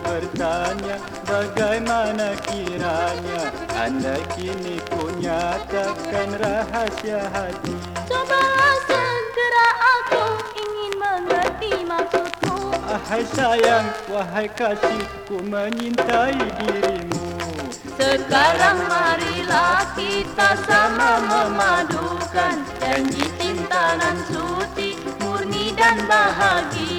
bertanya Bagaimana kiranya? Anda kini ku nyatakan rahasia hati. Cobalah segera aku ingin mengerti maksudmu. Ahai sayang, wahai kasih Ku menyintai dirimu. Sekarang marilah kita sama memadukan Janji cinta nan suci, murni dan bahagia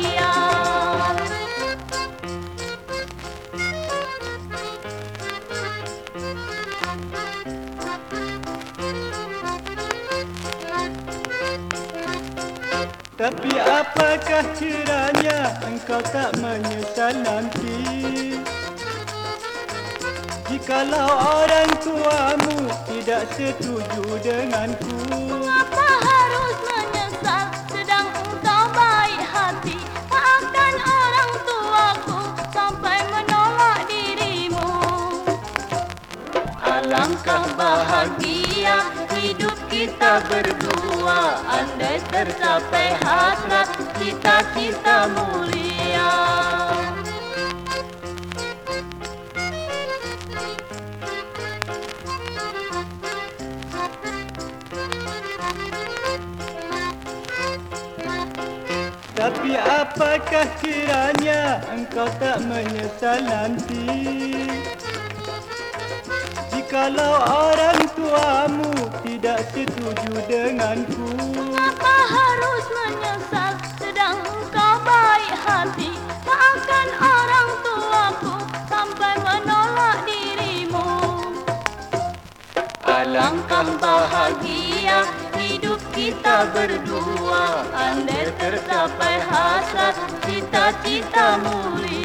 Tapi apakah kiranya engkau tak menyesal nanti? Jikalau orang tuamu tidak setuju denganku Alangkah bahagia hidup kita berdua. Andai tercapai hasrat cita-cita mulia. Tapi apakah kiranya engkau tak menyesal nanti Jikalau orang tuamu tidak setuju denganku Mengapa harus menyesal? Sedang engkau baik hati Maafkan orang tuaku sampai menolak dirimu. Alangkah bahagia hidup kita berdua Andai tercapai hasrat cita-cita mulia